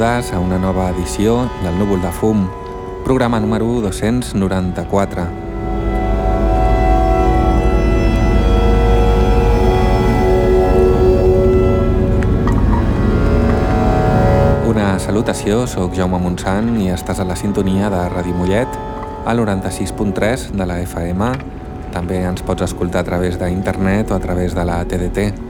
benvingudes a una nova edició del Núvol de Fum, programa número 294. Una salutació, sóc Jaume Montsant i estàs a la sintonia de Ràdio Mollet, al 96.3 de la FM. També ens pots escoltar a través d'internet o a través de la TDT.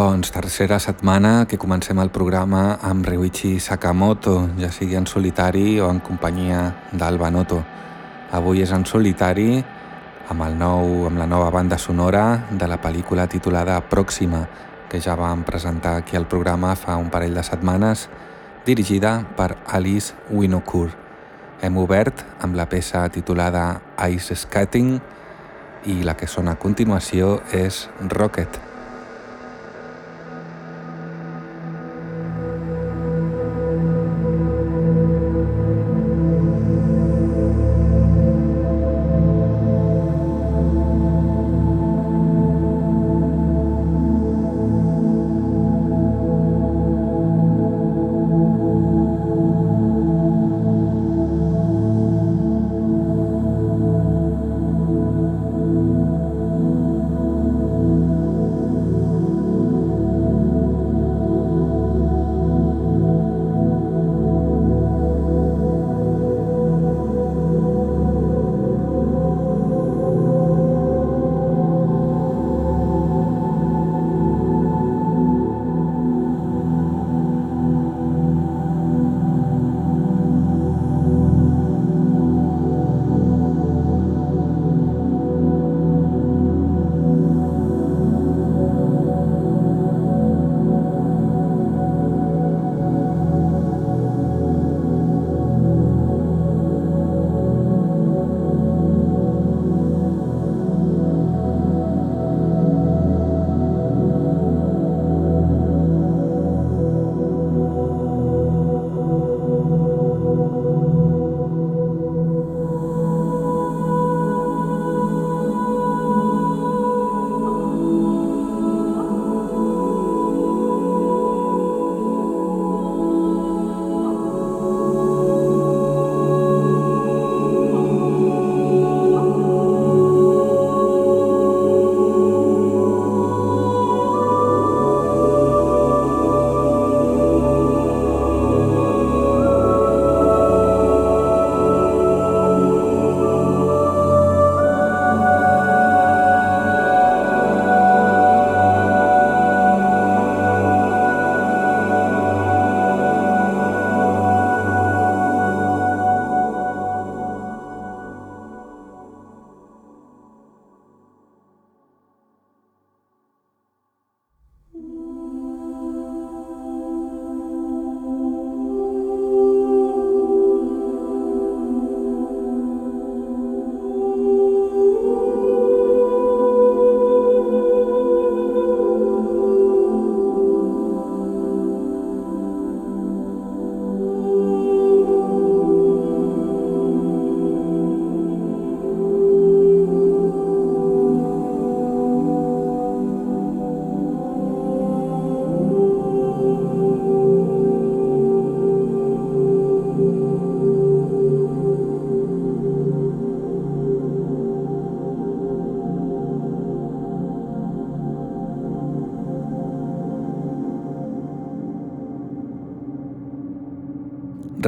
Doncs tercera setmana que comencem el programa amb Ryuichi Sakamoto, ja sigui en solitari o en companyia d'Alba Noto. Avui és en solitari amb, el nou, amb la nova banda sonora de la pel·lícula titulada Pròxima, que ja vam presentar aquí al programa fa un parell de setmanes, dirigida per Alice Winokur. Hem obert amb la peça titulada Ice Skating i la que sona a continuació és Rocket.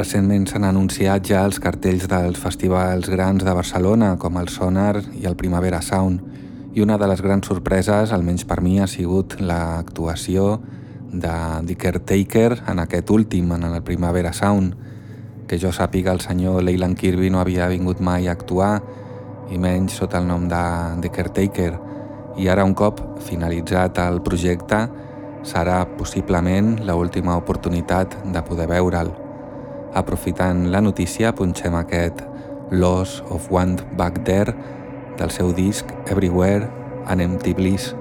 Recentment s'han anunciat ja els cartells dels festivals grans de Barcelona, com el Sonar i el Primavera Sound, i una de les grans sorpreses, almenys per mi, ha sigut l'actuació de Dicker Taker en aquest últim, en el Primavera Sound, que jo sàpiga el senyor Leyland Kirby no havia vingut mai a actuar, i menys sota el nom de Dicker Taker, i ara un cop finalitzat el projecte serà possiblement l'última oportunitat de poder veure'l. Aprofitant la notícia, punxem aquest Loss of One Back There del seu disc Everywhere and Empty Bliss.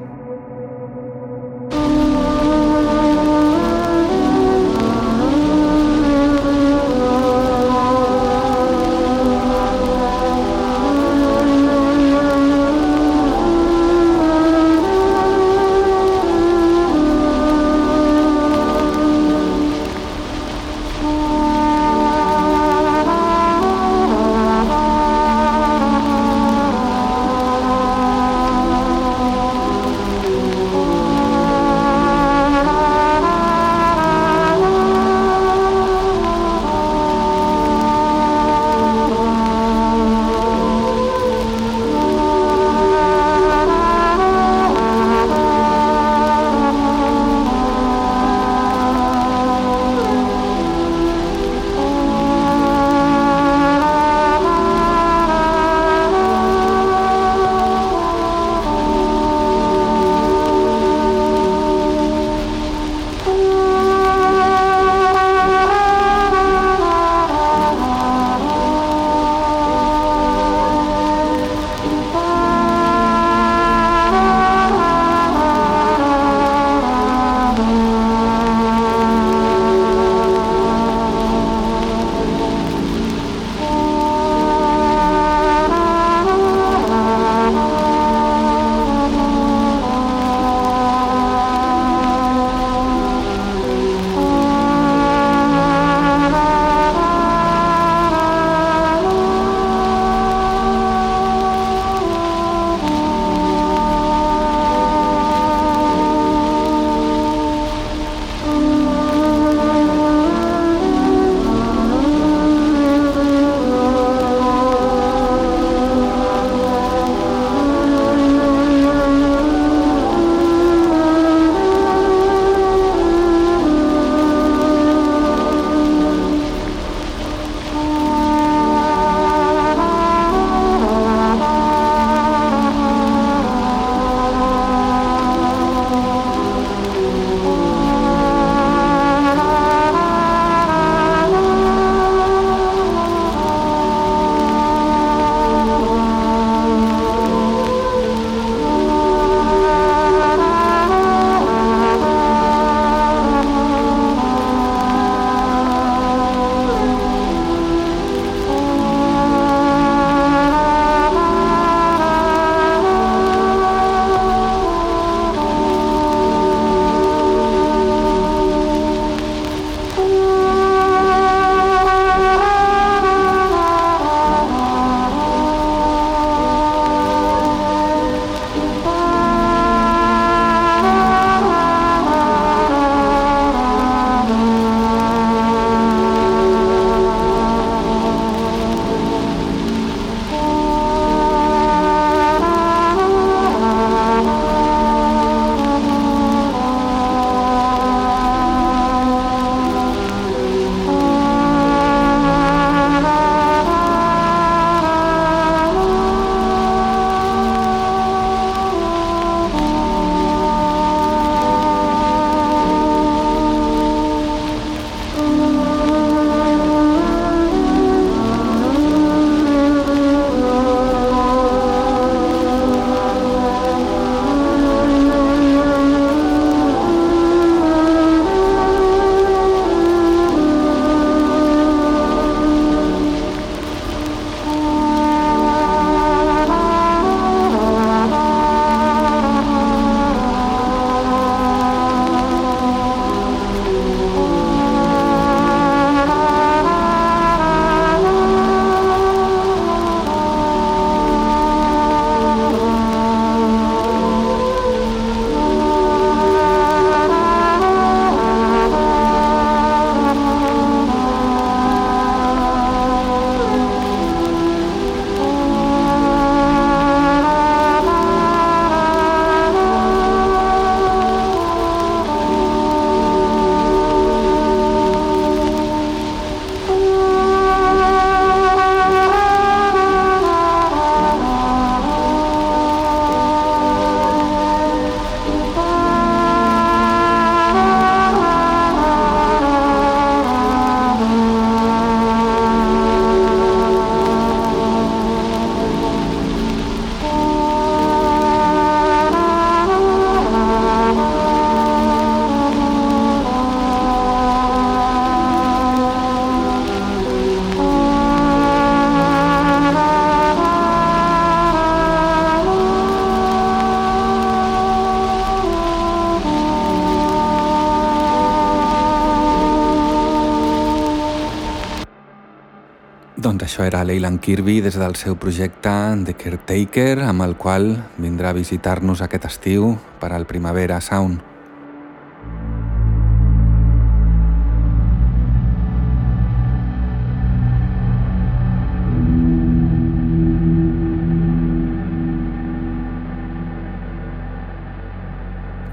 Kirby des del seu projecte The Caretaker, amb el qual vindrà a visitar-nos aquest estiu per al Primavera Sound.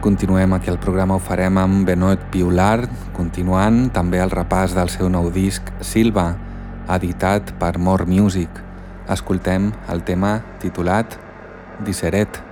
Continuem aquí al programa, ho farem amb Benoit Piulard, continuant també el repàs del seu nou disc Silva, editat per More Music. Escoltem el tema titulat Disseret.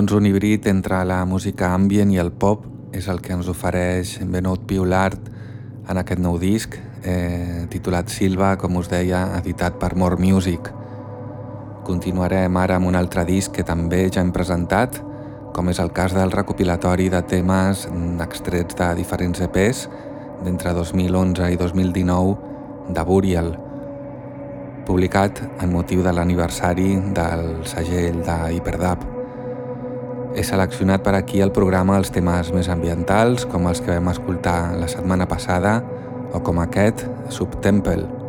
Doncs un híbrid entre la música ambient i el pop és el que ens ofereix Benoit Piulart en aquest nou disc, eh, titulat Silva, com us deia, editat per More Music. Continuarem ara amb un altre disc que també ja hem presentat, com és el cas del recopilatori de temes extrets de diferents EPs d'entre 2011 i 2019 de Burial, publicat en motiu de l'aniversari del segell de Hyperdub. He seleccionat per aquí el programa els temes més ambientals, com els que vam escoltar la setmana passada, o com aquest, Subtemple.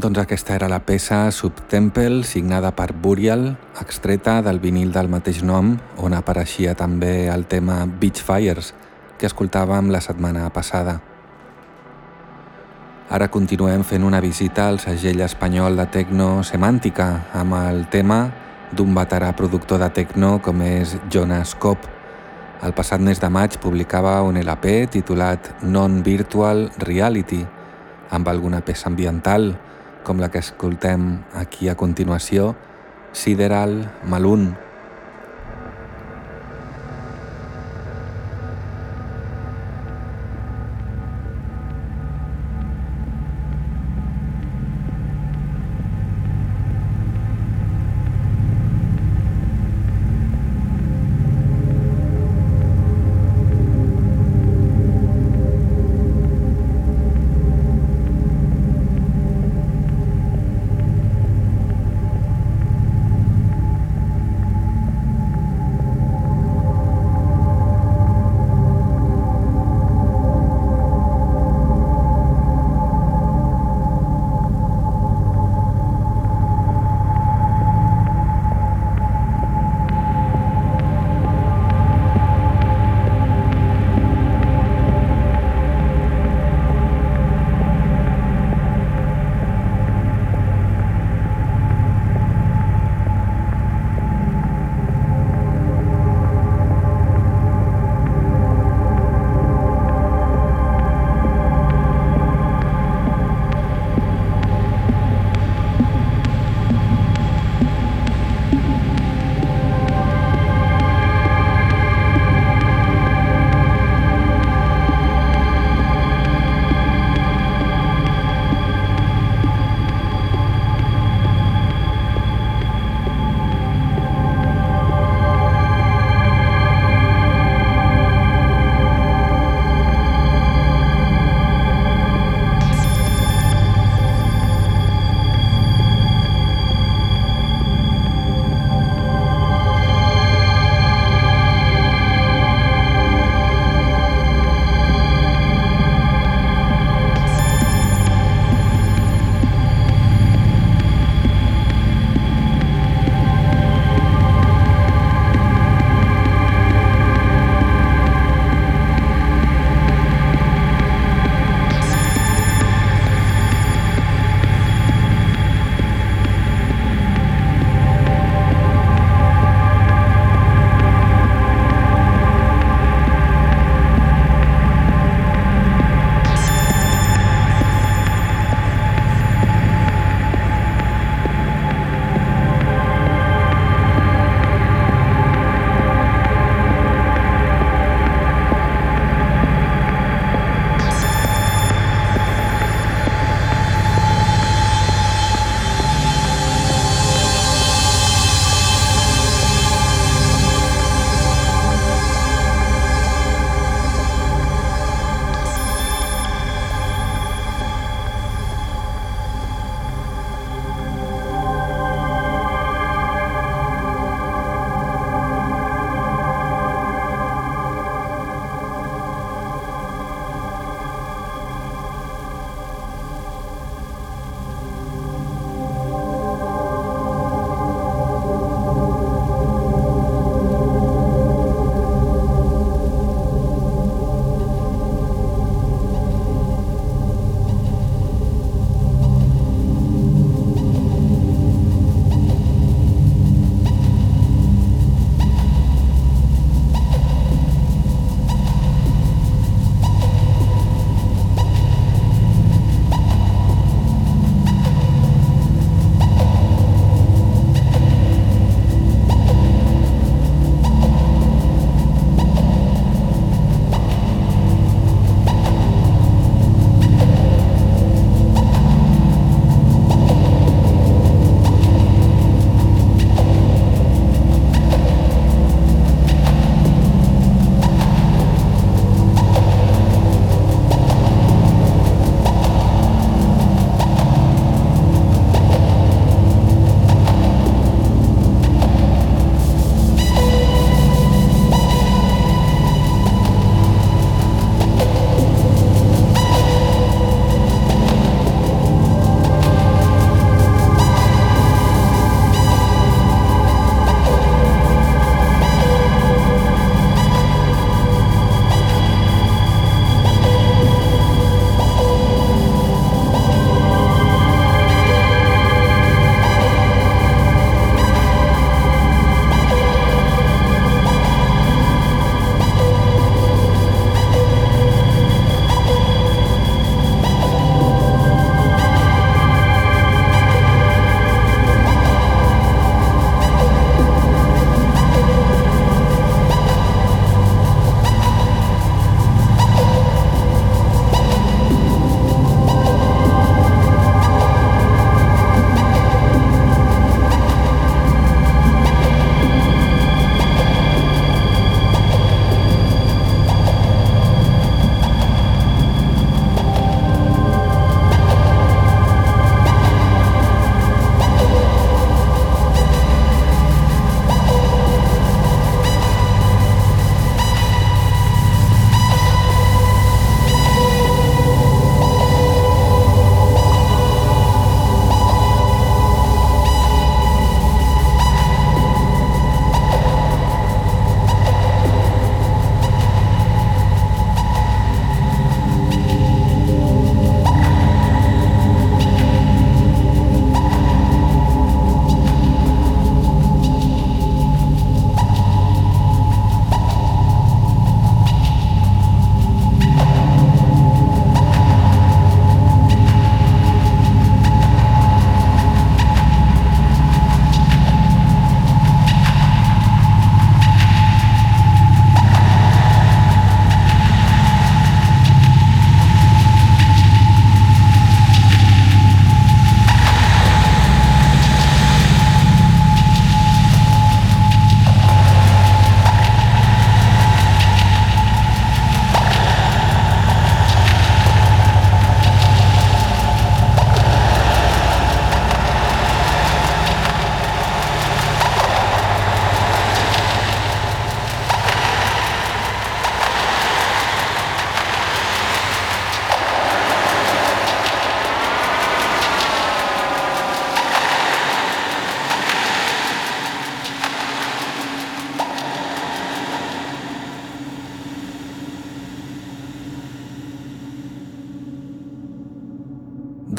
Doncs aquesta era la peça Subtemple, signada per Burial, extreta del vinil del mateix nom, on apareixia també el tema Beach Fires, que escoltàvem la setmana passada. Ara continuem fent una visita al segell espanyol de Tecno Semàntica, amb el tema d'un veterà productor de Tecno com és Jonas Kopp. El passat mes de maig publicava un LP titulat Non-Virtual Reality, amb alguna peça ambiental, com la que escoltem aquí a continuació, Sideral Malun,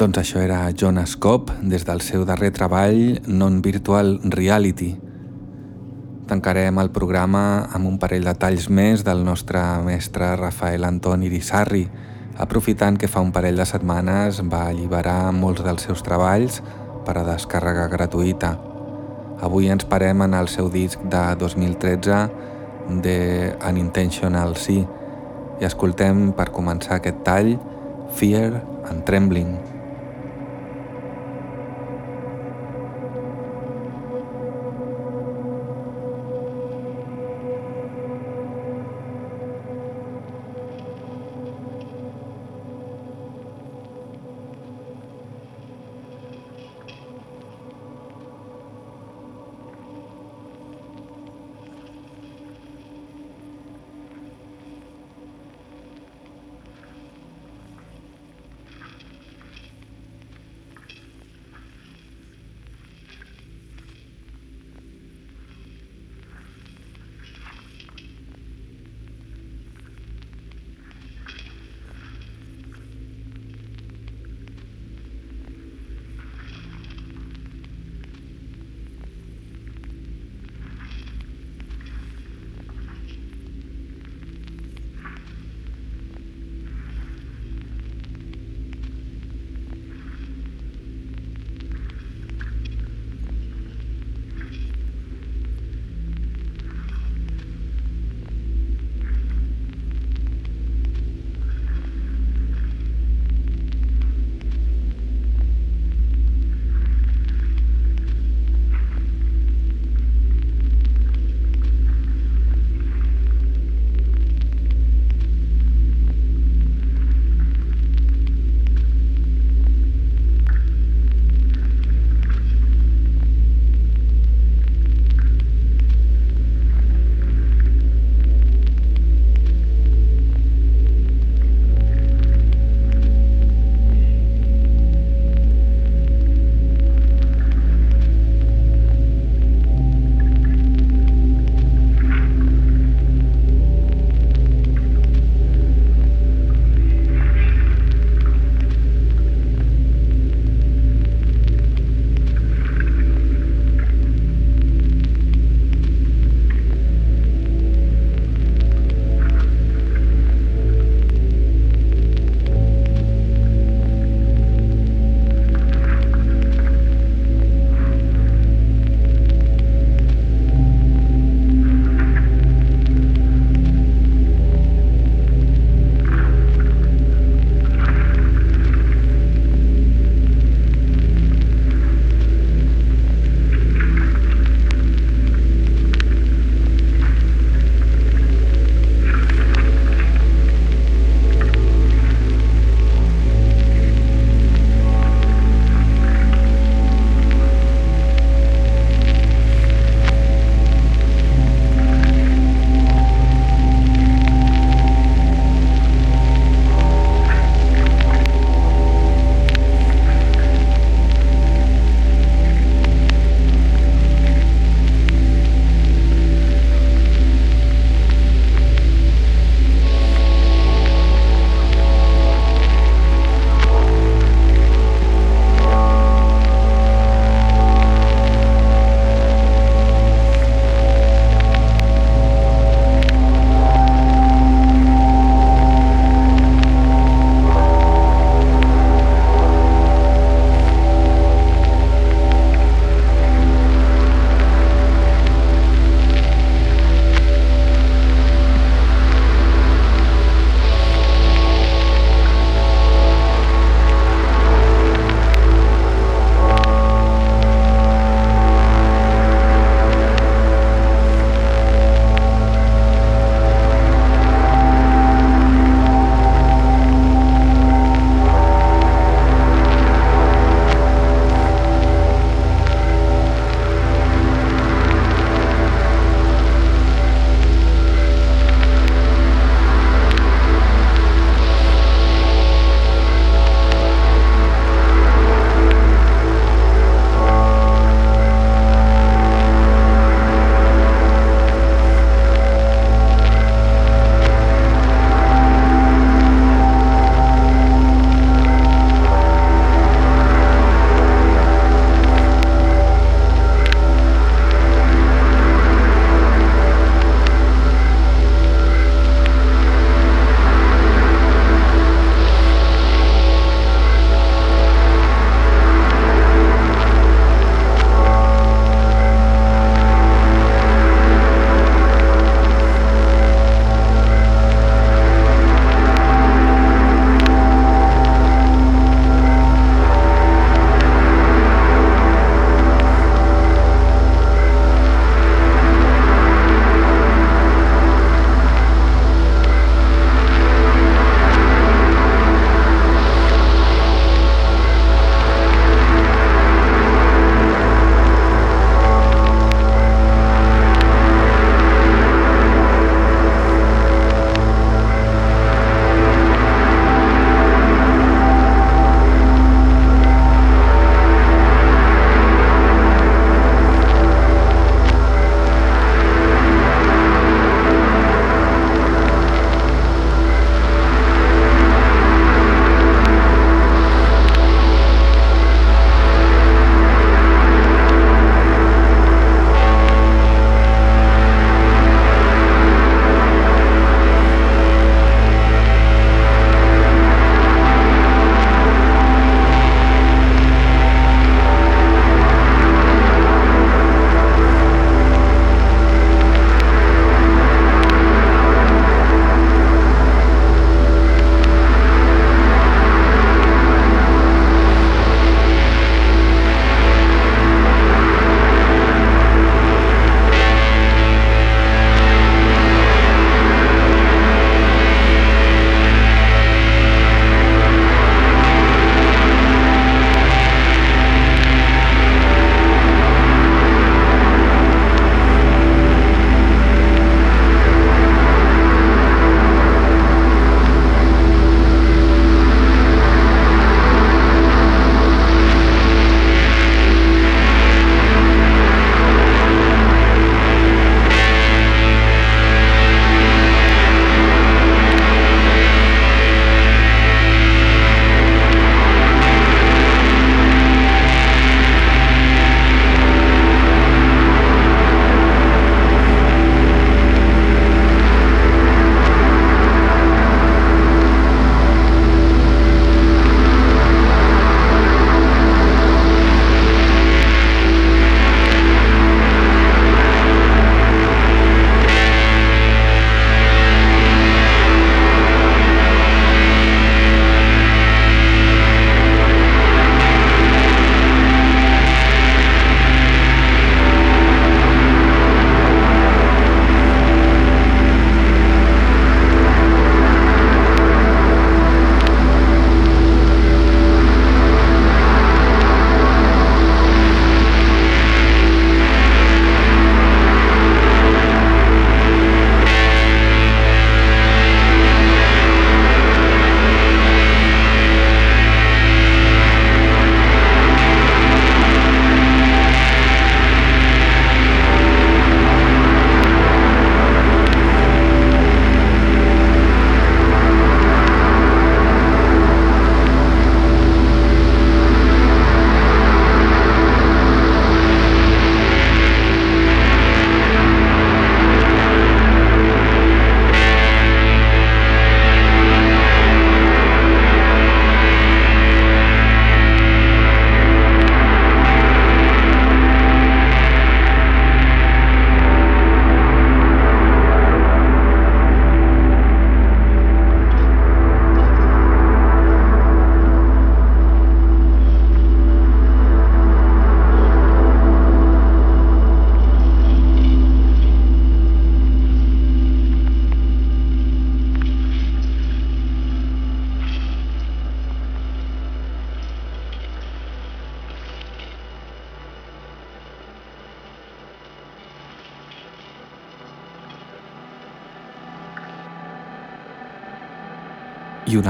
Doncs això era John Scope des del seu darrer treball Non-Virtual Reality. Tancarem el programa amb un parell de talls més del nostre mestre Rafael Antoni Irisarri, aprofitant que fa un parell de setmanes va alliberar molts dels seus treballs per a descàrrega gratuïta. Avui ens parem en el seu disc de 2013 de Unintentional Sea i escoltem per començar aquest tall Fear and Trembling.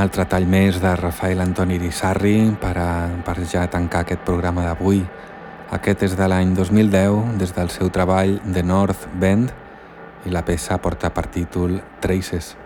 Altre tall més de Rafael Antoni Rissarri per, a, per ja tancar aquest programa d'avui. Aquest és de l'any 2010, des del seu treball The North Bend, i la peça porta per títol Traces.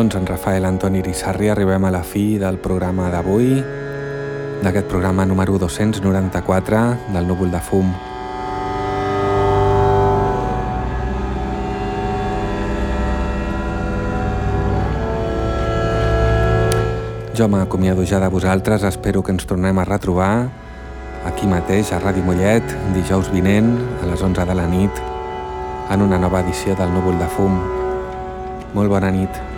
Doncs en Rafael Antoni Rissarri arribem a la fi del programa d'avui, d'aquest programa número 294 del Núvol de Fum. Jo m'acomiado ja de vosaltres, espero que ens tornem a retrobar aquí mateix a Ràdio Mollet, dijous vinent a les 11 de la nit, en una nova edició del Núvol de Fum. Molt bona nit.